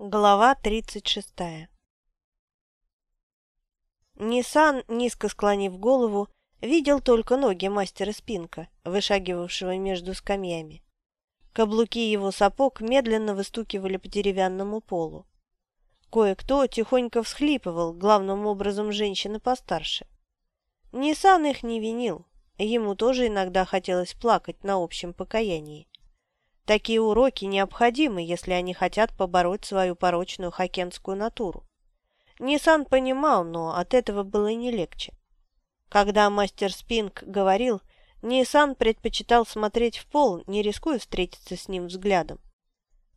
Глава 36 Ниссан, низко склонив голову, видел только ноги мастера Спинка, вышагивавшего между скамьями. Каблуки его сапог медленно выстукивали по деревянному полу. Кое-кто тихонько всхлипывал, главным образом женщины постарше. Ниссан их не винил, ему тоже иногда хотелось плакать на общем покаянии. Такие уроки необходимы, если они хотят побороть свою порочную хокенскую натуру. Ниссан понимал, но от этого было не легче. Когда мастер Спинг говорил, Ниссан предпочитал смотреть в пол, не рискуя встретиться с ним взглядом.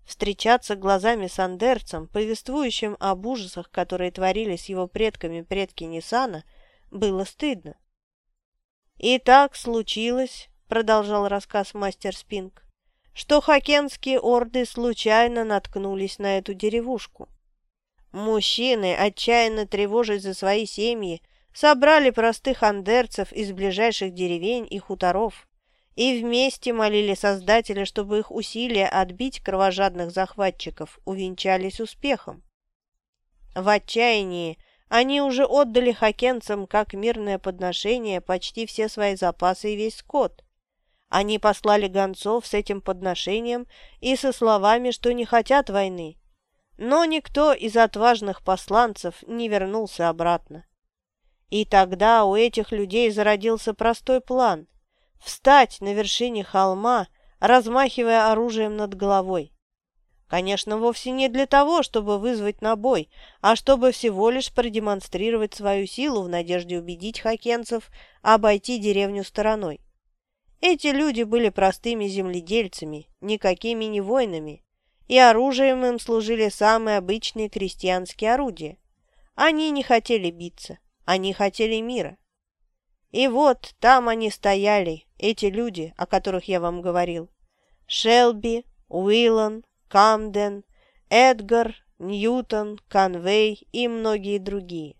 Встречаться глазами с Андерцем, повествующим об ужасах, которые творились его предками предки Ниссана, было стыдно. «И так случилось», — продолжал рассказ мастер Спинг, что хокенские орды случайно наткнулись на эту деревушку. Мужчины, отчаянно тревожась за свои семьи, собрали простых андерцев из ближайших деревень и хуторов и вместе молили Создателя, чтобы их усилия отбить кровожадных захватчиков увенчались успехом. В отчаянии они уже отдали хокенцам как мирное подношение почти все свои запасы и весь скот – они послали гонцов с этим подношением и со словами, что не хотят войны. Но никто из отважных посланцев не вернулся обратно. И тогда у этих людей зародился простой план – встать на вершине холма, размахивая оружием над головой. Конечно, вовсе не для того, чтобы вызвать на бой, а чтобы всего лишь продемонстрировать свою силу в надежде убедить хокенцев обойти деревню стороной. Эти люди были простыми земледельцами, никакими не воинами, и оружием им служили самые обычные крестьянские орудия. Они не хотели биться, они хотели мира. И вот там они стояли, эти люди, о которых я вам говорил. Шелби, Уиллан, Камден, Эдгар, Ньютон, Конвей и многие другие.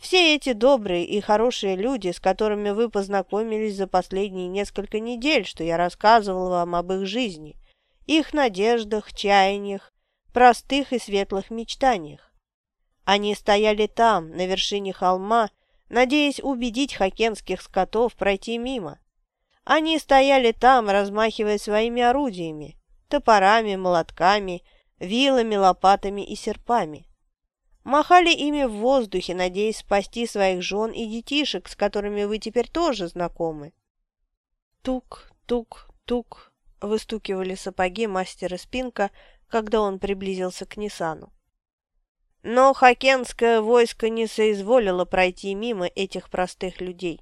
Все эти добрые и хорошие люди, с которыми вы познакомились за последние несколько недель, что я рассказывал вам об их жизни, их надеждах, чаяниях, простых и светлых мечтаниях. Они стояли там, на вершине холма, надеясь убедить хокенских скотов пройти мимо. Они стояли там, размахивая своими орудиями, топорами, молотками, вилами, лопатами и серпами махали ими в воздухе, надеясь спасти своих жен и детишек, с которыми вы теперь тоже знакомы. Тук, тук, тук, выстукивали сапоги мастера Спинка, когда он приблизился к Нисану. Но хокенское войско не соизволило пройти мимо этих простых людей.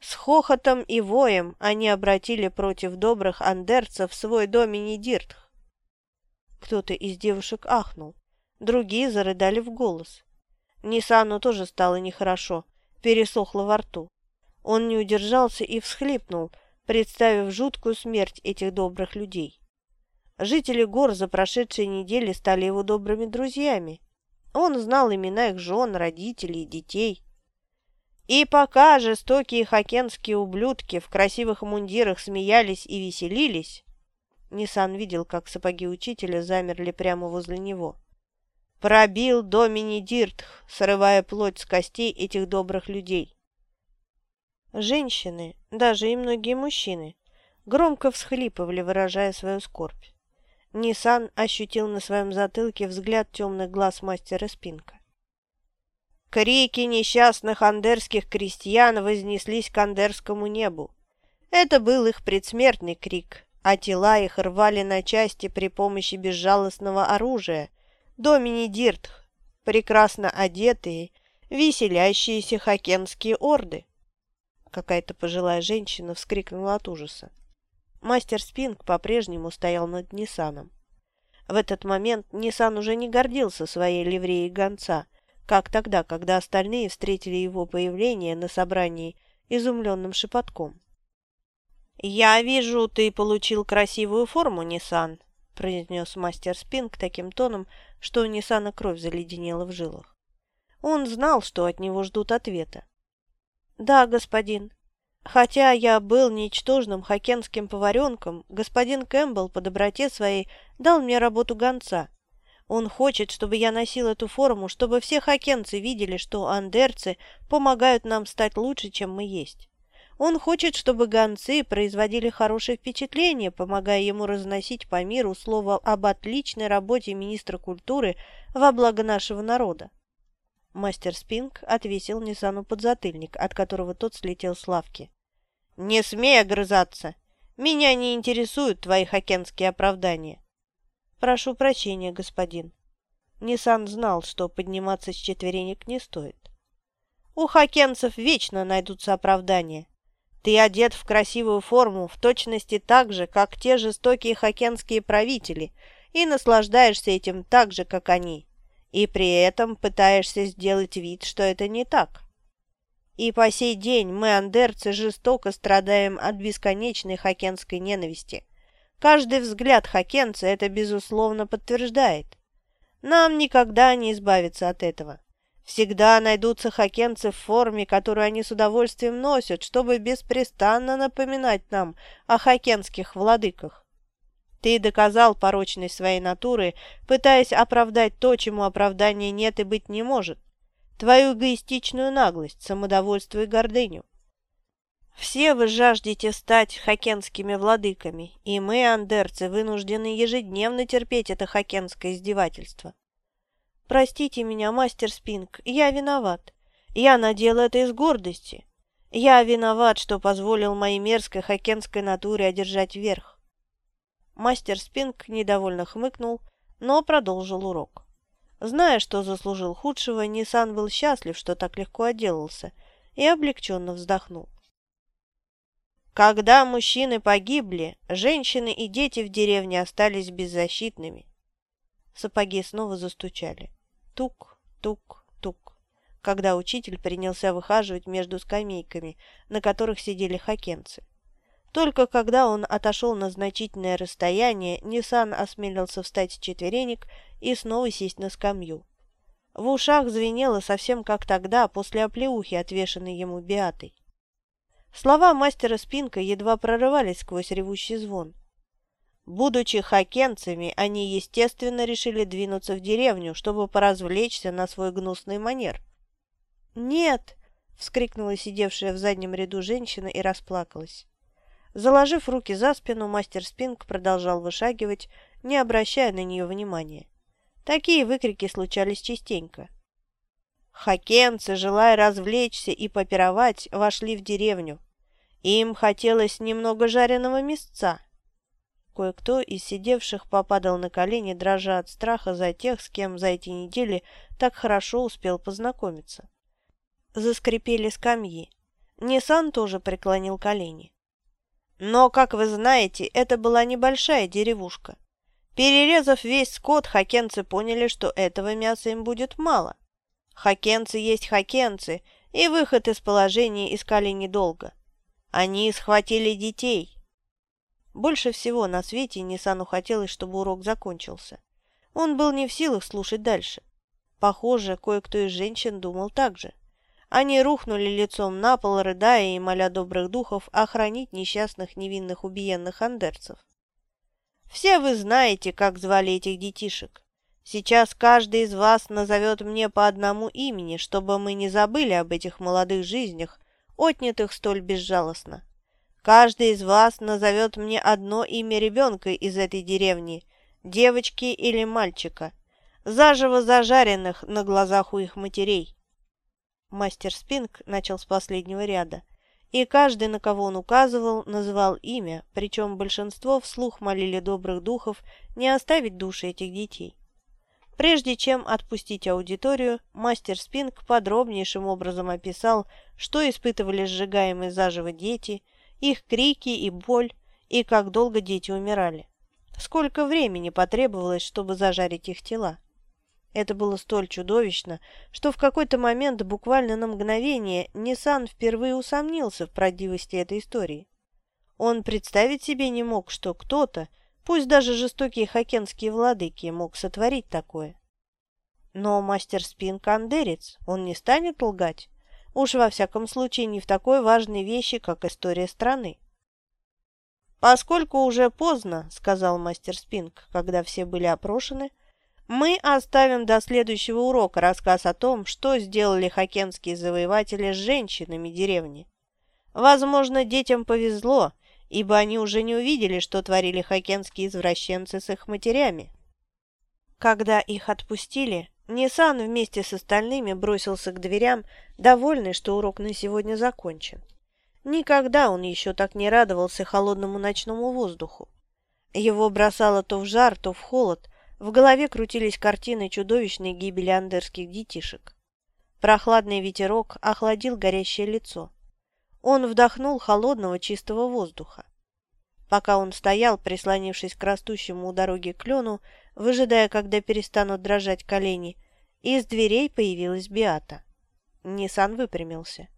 С хохотом и воем они обратили против добрых андерцев свой домини Диртх. Кто-то из девушек ахнул. Другие зарыдали в голос. Нисану тоже стало нехорошо, пересохло во рту. Он не удержался и всхлипнул, представив жуткую смерть этих добрых людей. Жители гор за прошедшие недели стали его добрыми друзьями. Он знал имена их жен, родителей, детей. И пока жестокие хокенские ублюдки в красивых мундирах смеялись и веселились, Нисан видел, как сапоги учителя замерли прямо возле него. Пробил Домини Диртх, срывая плоть с костей этих добрых людей. Женщины, даже и многие мужчины, громко всхлипывали, выражая свою скорбь. Нисан ощутил на своем затылке взгляд темных глаз мастера Спинка. Крики несчастных андерских крестьян вознеслись к андерскому небу. Это был их предсмертный крик, а тела их рвали на части при помощи безжалостного оружия, Домини Диртх, прекрасно одетые, веселящиеся хокенские орды. Какая-то пожилая женщина вскрикнула от ужаса. Мастер Спинг по-прежнему стоял над Ниссаном. В этот момент Ниссан уже не гордился своей ливреей гонца, как тогда, когда остальные встретили его появление на собрании изумленным шепотком. «Я вижу, ты получил красивую форму, Ниссан», произнес мастер Спинг таким тоном, что у Ниссана кровь заледенела в жилах. Он знал, что от него ждут ответа. «Да, господин. Хотя я был ничтожным хокенским поваренком, господин Кэмпбелл по доброте своей дал мне работу гонца. Он хочет, чтобы я носил эту форму, чтобы все хакенцы видели, что андерцы помогают нам стать лучше, чем мы есть. Он хочет, чтобы гонцы производили хорошее впечатление, помогая ему разносить по миру слово об отличной работе министра культуры во благо нашего народа. Мастер Спинг отвесил Ниссану подзатыльник, от которого тот слетел с лавки. «Не смей огрызаться! Меня не интересуют твои хакенские оправдания!» «Прошу прощения, господин». Ниссан знал, что подниматься с четверенек не стоит. «У хакенцев вечно найдутся оправдания. Ты одет в красивую форму, в точности так же, как те жестокие хакенские правители, и наслаждаешься этим так же, как они и при этом пытаешься сделать вид, что это не так. И по сей день мы, андерцы, жестоко страдаем от бесконечной хакенской ненависти. Каждый взгляд хакенца это, безусловно, подтверждает. Нам никогда не избавиться от этого. Всегда найдутся хакенцы в форме, которую они с удовольствием носят, чтобы беспрестанно напоминать нам о хакенских владыках. Ты доказал порочность своей натуры, пытаясь оправдать то, чему оправдания нет и быть не может. Твою эгоистичную наглость, самодовольство и гордыню. Все вы жаждете стать хакенскими владыками, и мы, андерцы, вынуждены ежедневно терпеть это хакенское издевательство. Простите меня, мастер Спинг, я виноват. Я надел это из гордости. Я виноват, что позволил моей мерзкой хакенской натуре одержать верх. Мастер Спинг недовольно хмыкнул, но продолжил урок. Зная, что заслужил худшего, Нисан был счастлив, что так легко отделался, и облегченно вздохнул. Когда мужчины погибли, женщины и дети в деревне остались беззащитными. Сапоги снова застучали. Тук, тук, тук. Когда учитель принялся выхаживать между скамейками, на которых сидели хакенцы. Только когда он отошел на значительное расстояние, Ниссан осмелился встать с четверенек и снова сесть на скамью. В ушах звенело совсем как тогда, после оплеухи, отвешенной ему Биатой. Слова мастера Спинка едва прорывались сквозь ревущий звон. Будучи хакенцами, они, естественно, решили двинуться в деревню, чтобы поразвлечься на свой гнусный манер. «Нет!» — вскрикнула сидевшая в заднем ряду женщина и расплакалась. Заложив руки за спину, мастер Спинг продолжал вышагивать, не обращая на нее внимания. Такие выкрики случались частенько. Хакенцы, желая развлечься и попировать, вошли в деревню. Им хотелось немного жареного мясца. Кое-кто из сидевших попадал на колени, дрожа от страха за тех, с кем за эти недели так хорошо успел познакомиться. Заскрипели скамьи. Ниссан тоже преклонил колени. Но, как вы знаете, это была небольшая деревушка. Перерезав весь скот, хакенцы поняли, что этого мяса им будет мало. Хакенцы есть хакенцы, и выход из положения искали недолго. Они схватили детей. Больше всего на свете Нисану хотелось, чтобы урок закончился. Он был не в силах слушать дальше. Похоже, кое-кто из женщин думал так же. Они рухнули лицом на пол, рыдая и моля добрых духов охранить несчастных невинных убиенных андерцев. Все вы знаете, как звали этих детишек. Сейчас каждый из вас назовет мне по одному имени, чтобы мы не забыли об этих молодых жизнях, отнятых столь безжалостно. Каждый из вас назовет мне одно имя ребенка из этой деревни, девочки или мальчика, заживо зажаренных на глазах у их матерей. Мастер Спинг начал с последнего ряда, и каждый, на кого он указывал, называл имя, причем большинство вслух молили добрых духов не оставить души этих детей. Прежде чем отпустить аудиторию, мастер Спинг подробнейшим образом описал, что испытывали сжигаемые заживо дети, их крики и боль, и как долго дети умирали. Сколько времени потребовалось, чтобы зажарить их тела. Это было столь чудовищно, что в какой-то момент, буквально на мгновение, Ниссан впервые усомнился в правдивости этой истории. Он представить себе не мог, что кто-то, пусть даже жестокие хакенские владыки, мог сотворить такое. Но мастер Спин кандерец, он не станет лгать. Уж во всяком случае не в такой важной вещи, как история страны. «Поскольку уже поздно», — сказал мастер Спинг, когда все были опрошены, — Мы оставим до следующего урока рассказ о том, что сделали хокенские завоеватели с женщинами деревни. Возможно, детям повезло, ибо они уже не увидели, что творили хокенские извращенцы с их матерями. Когда их отпустили, Нисан вместе с остальными бросился к дверям, довольный, что урок на сегодня закончен. Никогда он еще так не радовался холодному ночному воздуху. Его бросало то в жар, то в холод, в голове крутились картины чудовищной гибели андерских детишек. Прохладный ветерок охладил горящее лицо. Он вдохнул холодного чистого воздуха. Пока он стоял, прислонившись к растущему у дороги клену, выжидая, когда перестанут дрожать колени, из дверей появилась Биата. Ниссан выпрямился.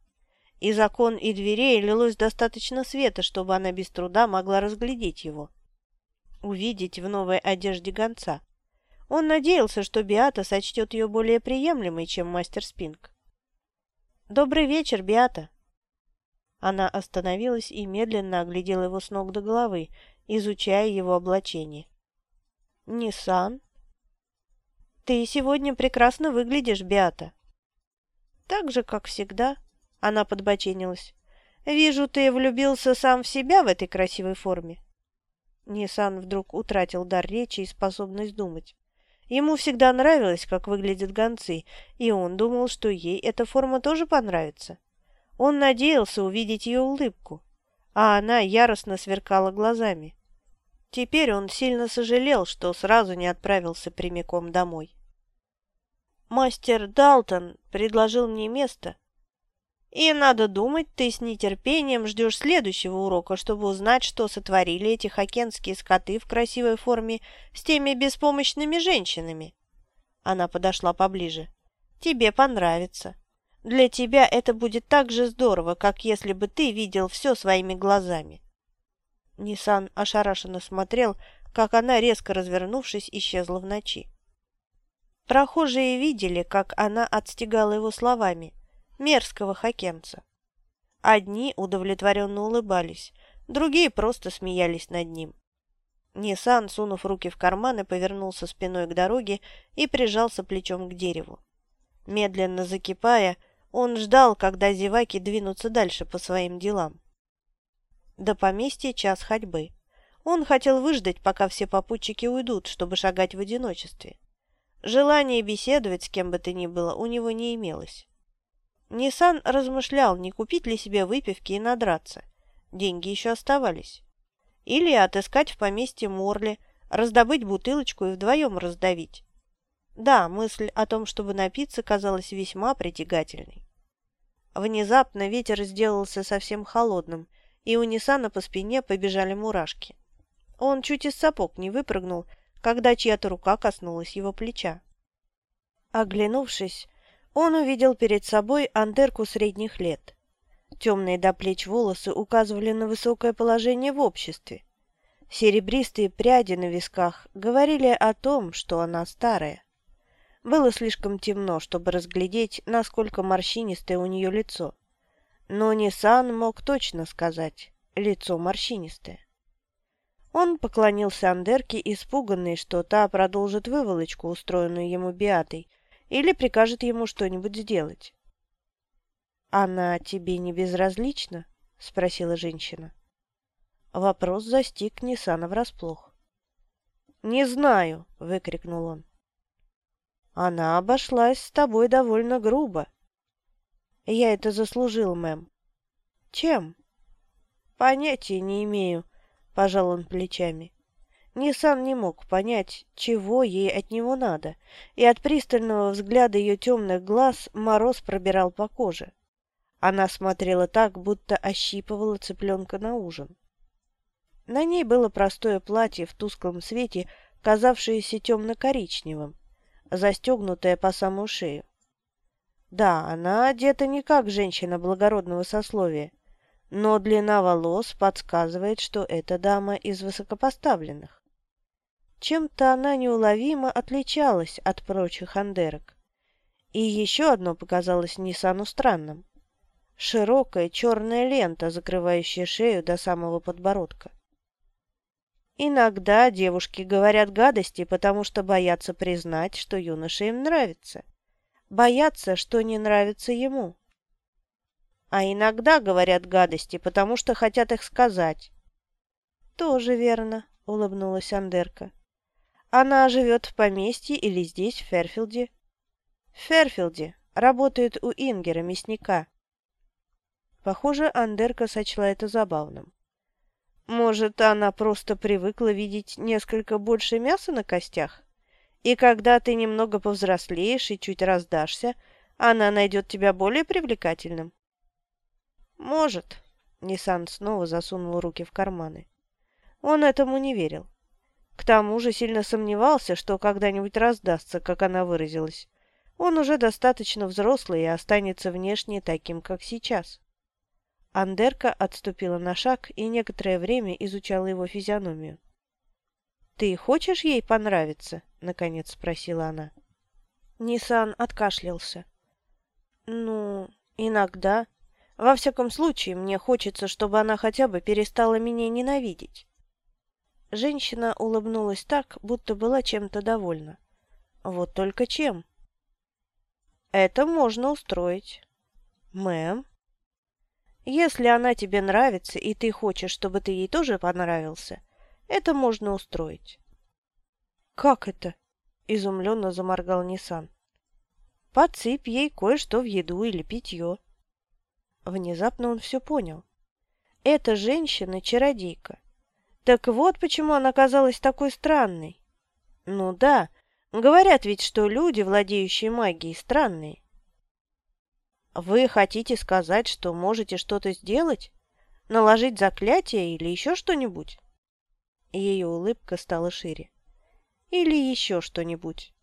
Из окон и дверей лилось достаточно света, чтобы она без труда могла разглядеть его. Увидеть в новой одежде гонца. Он надеялся, что Биата сочтет ее более приемлемой, чем мастер Спинг. «Добрый вечер, Биата!» Она остановилась и медленно оглядела его с ног до головы, изучая его облачение. «Ниссан?» «Ты сегодня прекрасно выглядишь, Биата». «Так же, как всегда», — она подбоченилась. «Вижу, ты влюбился сам в себя в этой красивой форме». Ниссан вдруг утратил дар речи и способность думать. Ему всегда нравилось, как выглядят гонцы, и он думал, что ей эта форма тоже понравится. Он надеялся увидеть ее улыбку, а она яростно сверкала глазами. Теперь он сильно сожалел, что сразу не отправился прямиком домой. «Мастер Далтон предложил мне место, и, надо думать, ты с нетерпением ждешь следующего урока, чтобы узнать, что сотворили эти хокенские скоты в красивой форме с теми беспомощными женщинами. Она подошла поближе. Тебе понравится. Для тебя это будет так же здорово, как если бы ты видел все своими глазами. Нисан ошарашенно смотрел, как она, резко развернувшись, исчезла в ночи. Прохожие видели, как она отстегала его словами – мерзкого хокенца. Одни удовлетворенно улыбались, другие просто смеялись над ним. Ниссан, сунув руки в карманы, повернулся спиной к дороге и прижался плечом к дереву. Медленно закипая, он ждал, когда зеваки двинутся дальше по своим делам. До поместья час ходьбы. Он хотел выждать, пока все попутчики уйдут, чтобы шагать в одиночестве. Желания беседовать с кем бы то ни было у него не имелось. Ниссан размышлял, не купить ли себе выпивки и надраться. Деньги еще оставались. Или отыскать в поместье Морли, раздобыть бутылочку и вдвоем раздавить. Да, мысль о том, чтобы напиться, казалась весьма притягательной. Внезапно ветер сделался совсем холодным, и у Ниссана по спине побежали мурашки. Он чуть из сапог не выпрыгнул, когда чья-то рука коснулась его плеча. Оглянувшись, он увидел перед собой Андерку средних лет. Темные до плеч волосы указывали на высокое положение в обществе. Серебристые пряди на висках говорили о том, что она старая. Было слишком темно, чтобы разглядеть, насколько морщинистое у нее лицо. Но Нисан мог точно сказать – лицо морщинистое. Он поклонился Андерке, испуганный, что та продолжит выволочку, устроенную ему Биатой, или прикажет ему что-нибудь сделать. «Она тебе не безразлична?» — спросила женщина. Вопрос застиг Ниссана врасплох. «Не знаю!» — выкрикнул он. «Она обошлась с тобой довольно грубо». «Я это заслужил, мэм». «Чем?» «Понятия не имею», — пожал он плечами. Ниссан не мог понять, чего ей от него надо, и от пристального взгляда ее темных глаз мороз пробирал по коже. Она смотрела так, будто ощипывала цыпленка на ужин. На ней было простое платье в тусклом свете, казавшееся темно-коричневым, застегнутое по самую шею. Да, она одета не как женщина благородного сословия, но длина волос подсказывает, что это дама из высокопоставленных. Чем-то она неуловимо отличалась от прочих андерок. И еще одно показалось Ниссану странным. Широкая черная лента, закрывающая шею до самого подбородка. Иногда девушки говорят гадости, потому что боятся признать, что юноша им нравится. Боятся, что не нравится ему. А иногда говорят гадости, потому что хотят их сказать. Тоже верно, улыбнулась Андерка. Она живет в поместье или здесь, в Ферфилде? В Ферфилде. Работает у Ингера, мясника. Похоже, Андерка сочла это забавным. Может, она просто привыкла видеть несколько больше мяса на костях? И когда ты немного повзрослеешь и чуть раздашься, она найдет тебя более привлекательным? Может. Ниссан снова засунул руки в карманы. Он этому не верил. К тому же сильно сомневался, что когда-нибудь раздастся, как она выразилась. Он уже достаточно взрослый и останется внешне таким, как сейчас. Андерка отступила на шаг и некоторое время изучала его физиономию. «Ты хочешь ей понравиться?» — наконец спросила она. Нисан откашлялся. «Ну, иногда. Во всяком случае, мне хочется, чтобы она хотя бы перестала меня ненавидеть». Женщина улыбнулась так, будто была чем-то довольна. «Вот только чем?» «Это можно устроить». «Мэм?» Если она тебе нравится, и ты хочешь, чтобы ты ей тоже понравился, это можно устроить. Как это? Изумленно заморгал Ниссан. Подсыпь ей кое-что в еду или питье. Внезапно он все понял. Эта женщина чародейка. Так вот почему она казалась такой странной. Ну да, говорят ведь, что люди, владеющие магией, странные. Вы хотите сказать, что можете что-то сделать? Наложить заклятие или еще что-нибудь? Ее улыбка стала шире. Или еще что-нибудь.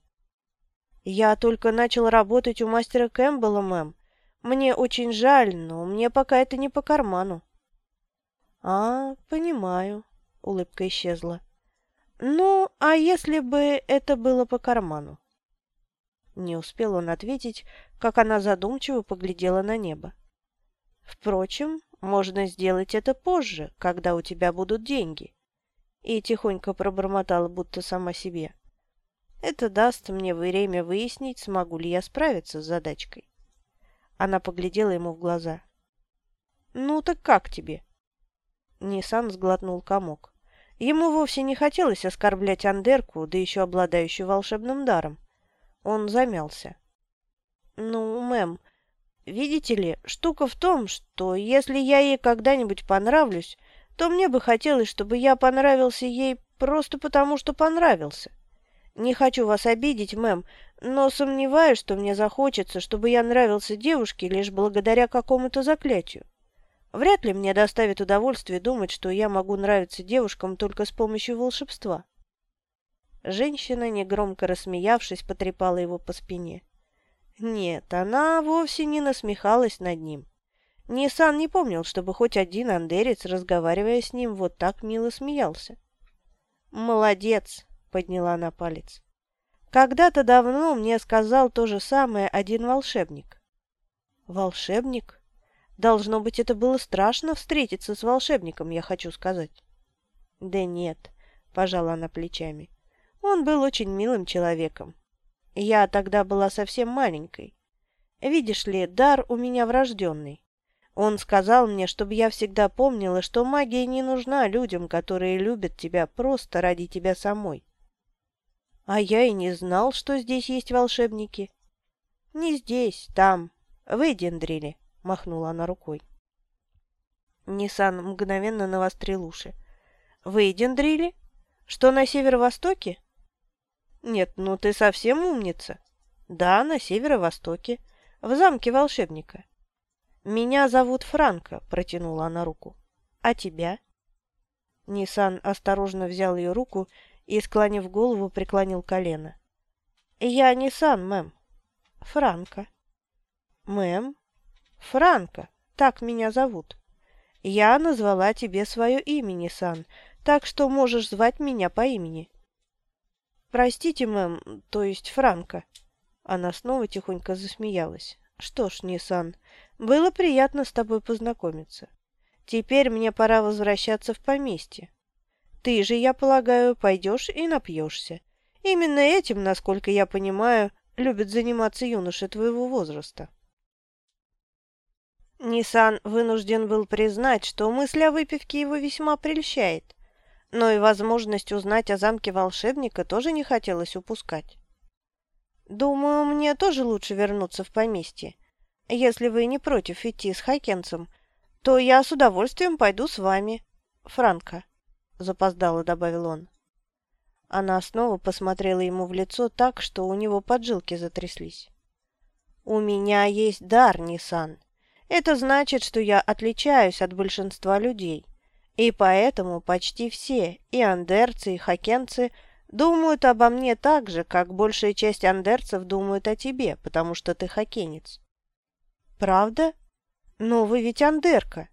Я только начал работать у мастера Кэмпбелла, мэм. Мне очень жаль, но мне пока это не по карману. А, понимаю. Улыбка исчезла. Ну, а если бы это было по карману? Не успел он ответить, как она задумчиво поглядела на небо. «Впрочем, можно сделать это позже, когда у тебя будут деньги». И тихонько пробормотала, будто сама себе. «Это даст мне время выяснить, смогу ли я справиться с задачкой». Она поглядела ему в глаза. «Ну так как тебе?» Ниссан сглотнул комок. Ему вовсе не хотелось оскорблять Андерку, да еще обладающую волшебным даром. Он замялся. «Ну, мэм, видите ли, штука в том, что если я ей когда-нибудь понравлюсь, то мне бы хотелось, чтобы я понравился ей просто потому, что понравился. Не хочу вас обидеть, мэм, но сомневаюсь, что мне захочется, чтобы я нравился девушке лишь благодаря какому-то заклятию. Вряд ли мне доставит удовольствие думать, что я могу нравиться девушкам только с помощью волшебства. Женщина, негромко рассмеявшись, потрепала его по спине. Нет, она вовсе не насмехалась над ним. Нисан не помнил, чтобы хоть один андерец, разговаривая с ним, вот так мило смеялся. «Молодец!» — подняла она палец. «Когда-то давно мне сказал то же самое один волшебник». «Волшебник? Должно быть, это было страшно встретиться с волшебником, я хочу сказать». «Да нет», — пожала она плечами. Он был очень милым человеком. Я тогда была совсем маленькой. Видишь ли, дар у меня врожденный. Он сказал мне, чтобы я всегда помнила, что магия не нужна людям, которые любят тебя просто ради тебя самой. А я и не знал, что здесь есть волшебники. Не здесь, там, в Эдендриле, махнула она рукой. Ниссан мгновенно навострил уши. В Эдендриле? Что на северо-востоке? «Нет, ну ты совсем умница». «Да, на северо-востоке, в замке волшебника». «Меня зовут Франко», — протянула она руку. «А тебя?» Нисан осторожно взял ее руку и, склонив голову, преклонил колено. «Я Нисан, мэм». «Франко». «Мэм?» «Франко, так меня зовут. Я назвала тебе свое имя, Нисан, так что можешь звать меня по имени». «Простите, мэм, то есть Франко». Она снова тихонько засмеялась. «Что ж, Нисан, было приятно с тобой познакомиться. Теперь мне пора возвращаться в поместье. Ты же, я полагаю, пойдешь и напьешься. Именно этим, насколько я понимаю, любят заниматься юноши твоего возраста. Ниссан вынужден был признать, что мысль о выпивке его весьма прельщает, но и возможность узнать о замке волшебника тоже не хотелось упускать. «Думаю, мне тоже лучше вернуться в поместье. Если вы не против идти с Хайкенцем, то я с удовольствием пойду с вами, Франко», — запоздало добавил он. Она снова посмотрела ему в лицо так, что у него поджилки затряслись. «У меня есть дар, Ниссан. Это значит, что я отличаюсь от большинства людей, и поэтому почти все, и андерцы, и хакенцы, думают обо мне так же, как большая часть андерцев думают о тебе, потому что ты хакенец. Правда? Но вы ведь андерка.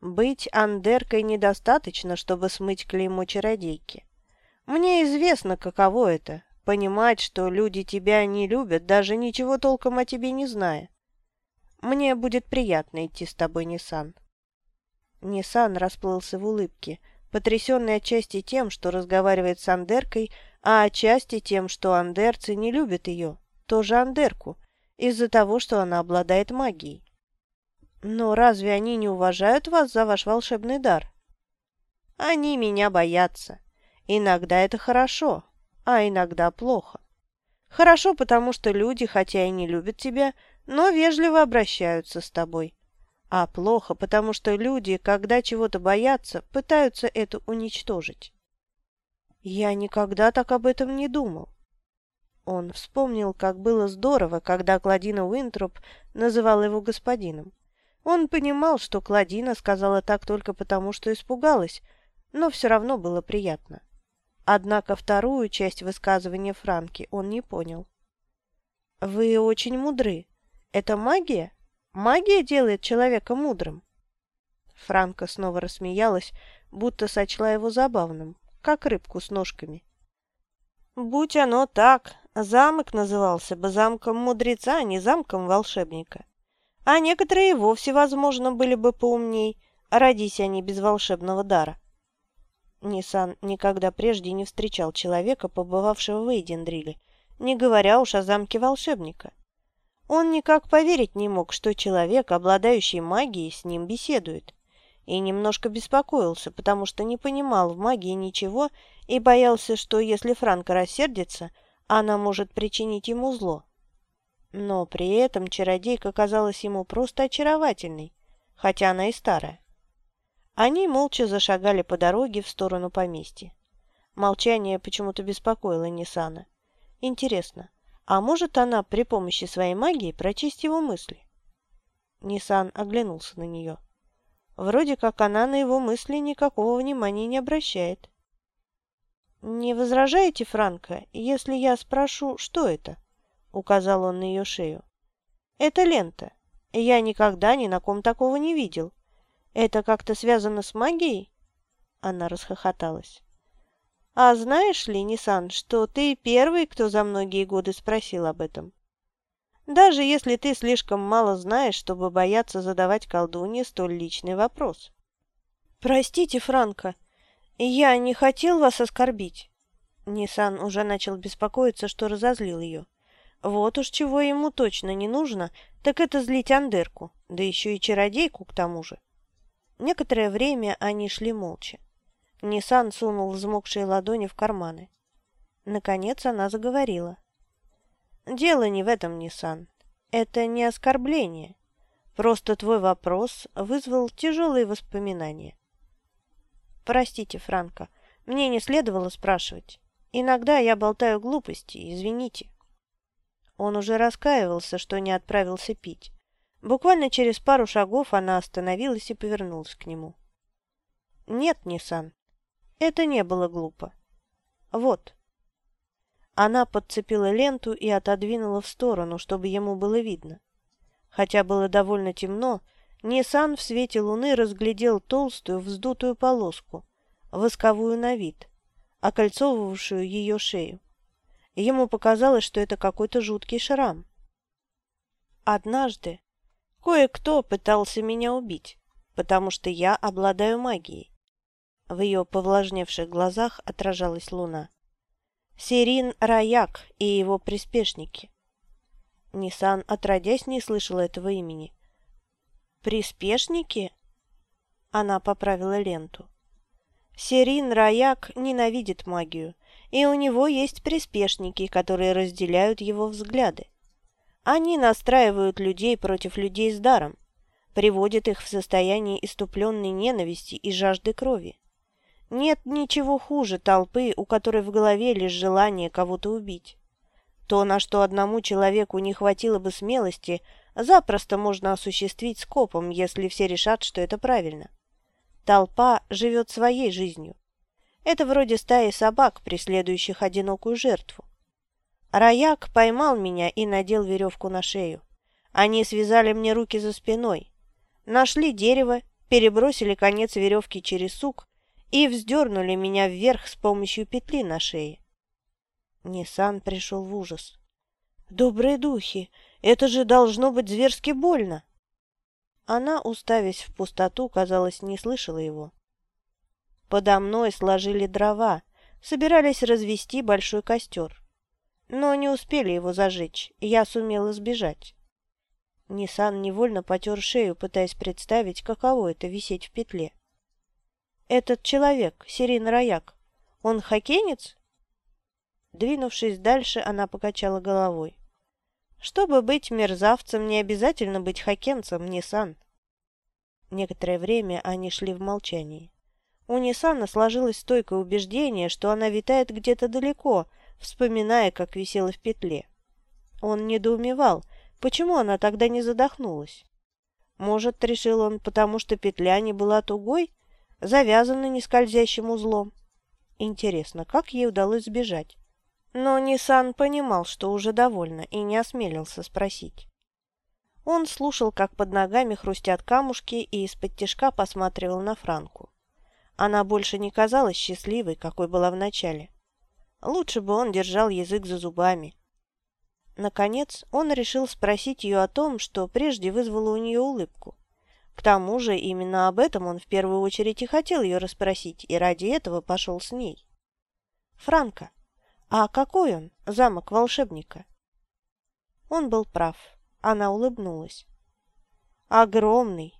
Быть андеркой недостаточно, чтобы смыть клеймо чародейки. Мне известно, каково это – понимать, что люди тебя не любят, даже ничего толком о тебе не зная. Мне будет приятно идти с тобой, Ниссан». Ниссан расплылся в улыбке, потрясенный отчасти тем, что разговаривает с Андеркой, а отчасти тем, что андерцы не любят ее, тоже Андерку, из-за того, что она обладает магией. «Но разве они не уважают вас за ваш волшебный дар?» «Они меня боятся. Иногда это хорошо, а иногда плохо. Хорошо, потому что люди, хотя и не любят тебя, но вежливо обращаются с тобой. А плохо, потому что люди, когда чего-то боятся, пытаются это уничтожить. Я никогда так об этом не думал. Он вспомнил, как было здорово, когда Кладина Уинтроп называла его господином. Он понимал, что Кладина сказала так только потому, что испугалась, но все равно было приятно. Однако вторую часть высказывания Франки он не понял. «Вы очень мудры», это магия? Магия делает человека мудрым. Франка снова рассмеялась, будто сочла его забавным, как рыбку с ножками. Будь оно так, замок назывался бы замком мудреца, а не замком волшебника. А некоторые вовсе, возможно, были бы поумней, родись они без волшебного дара. Нисан никогда прежде не встречал человека, побывавшего в Эйдендриле, не говоря уж о замке волшебника. Он никак поверить не мог, что человек, обладающий магией, с ним беседует. И немножко беспокоился, потому что не понимал в магии ничего и боялся, что если Франко рассердится, она может причинить ему зло. Но при этом чародейка казалась ему просто очаровательной, хотя она и старая. Они молча зашагали по дороге в сторону поместья. Молчание почему-то беспокоило Нисана. Интересно, а может она при помощи своей магии прочесть его мысли? Нисан оглянулся на нее. Вроде как она на его мысли никакого внимания не обращает. «Не возражаете, Франко, если я спрошу, что это?» — указал он на ее шею. «Это лента. Я никогда ни на ком такого не видел. Это как-то связано с магией?» Она расхохоталась. А знаешь ли, Нисан, что ты первый, кто за многие годы спросил об этом? Даже если ты слишком мало знаешь, чтобы бояться задавать колдунье столь личный вопрос. Простите, Франко, я не хотел вас оскорбить. Нисан уже начал беспокоиться, что разозлил ее. Вот уж чего ему точно не нужно, так это злить Андерку, да еще и чародейку к тому же. Некоторое время они шли молча. Ниссан сунул взмокшие ладони в карманы. Наконец она заговорила. «Дело не в этом, Ниссан. Это не оскорбление. Просто твой вопрос вызвал тяжелые воспоминания». «Простите, Франко, мне не следовало спрашивать. Иногда я болтаю глупости, извините». Он уже раскаивался, что не отправился пить. Буквально через пару шагов она остановилась и повернулась к нему. «Нет, Ниссан, это не было глупо. Вот. Она подцепила ленту и отодвинула в сторону, чтобы ему было видно. Хотя было довольно темно, Ниссан в свете луны разглядел толстую вздутую полоску, восковую на вид, окольцовывавшую ее шею. Ему показалось, что это какой-то жуткий шрам. Однажды кое-кто пытался меня убить, потому что я обладаю магией. В ее повлажневших глазах отражалась луна. Сирин Раяк и его приспешники. Нисан отродясь не слышала этого имени. «Приспешники?» Она поправила ленту. Сирин Раяк ненавидит магию, и у него есть приспешники, которые разделяют его взгляды. Они настраивают людей против людей с даром, приводят их в состояние иступленной ненависти и жажды крови. Нет ничего хуже толпы, у которой в голове лишь желание кого-то убить. То, на что одному человеку не хватило бы смелости, запросто можно осуществить скопом, если все решат, что это правильно. Толпа живет своей жизнью. Это вроде стаи собак, преследующих одинокую жертву. Раяк поймал меня и надел веревку на шею. Они связали мне руки за спиной, нашли дерево, перебросили конец веревки через сук и вздернули меня вверх с помощью петли на шее. Ниссан пришел в ужас. «Добрые духи! Это же должно быть зверски больно!» Она, уставясь в пустоту, казалось, не слышала его. Подо мной сложили дрова, собирались развести большой костер. Но не успели его зажечь, я сумела сбежать. Ниссан невольно потер шею, пытаясь представить, каково это висеть в петле. «Этот человек, Сирин Раяк, он хоккейнец?» Двинувшись дальше, она покачала головой. «Чтобы быть мерзавцем, не обязательно быть хоккенцем, Ниссан». Некоторое время они шли в молчании. У Ниссана сложилось стойкое убеждение, что она витает где-то далеко, вспоминая, как висела в петле. Он недоумевал, почему она тогда не задохнулась. Может, решил он, потому что петля не была тугой, завязана нескользящим узлом. Интересно, как ей удалось сбежать? Но Нисан понимал, что уже довольна, и не осмелился спросить. Он слушал, как под ногами хрустят камушки, и из-под тишка посматривал на Франку. Она больше не казалась счастливой, какой была вначале. Лучше бы он держал язык за зубами. Наконец, он решил спросить ее о том, что прежде вызвало у нее улыбку. К тому же именно об этом он в первую очередь и хотел ее расспросить, и ради этого пошел с ней. «Франко, а какой он, замок волшебника?» Он был прав. Она улыбнулась. «Огромный.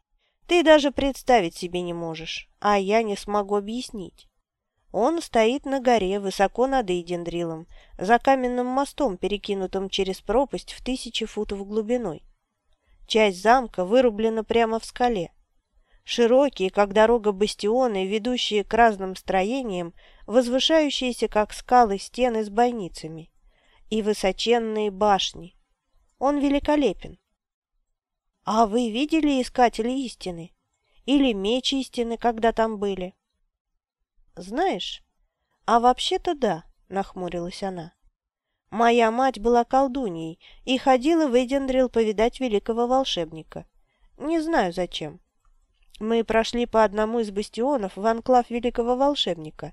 Ты даже представить себе не можешь, а я не смогу объяснить. Он стоит на горе, высоко над Эйдендрилом, за каменным мостом, перекинутым через пропасть в тысячи футов глубиной. Часть замка вырублена прямо в скале. Широкие, как дорога бастионы, ведущие к разным строениям, возвышающиеся, как скалы, стены с бойницами. И высоченные башни. Он великолепен. А вы видели искатели истины? Или меч истины, когда там были? Знаешь, а вообще-то да, нахмурилась она. Моя мать была колдуньей и ходила в Эдендрил повидать великого волшебника. Не знаю зачем. Мы прошли по одному из бастионов в анклав великого волшебника.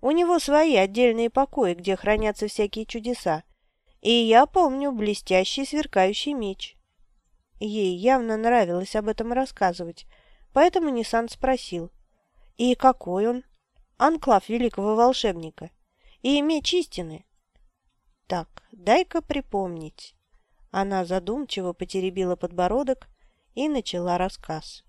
У него свои отдельные покои, где хранятся всякие чудеса. И я помню блестящий сверкающий меч. Ей явно нравилось об этом рассказывать, поэтому Ниссан спросил. «И какой он?» «Анклав великого волшебника. И меч истины». Так, дай-ка припомнить. Она задумчиво потеребила подбородок и начала рассказ.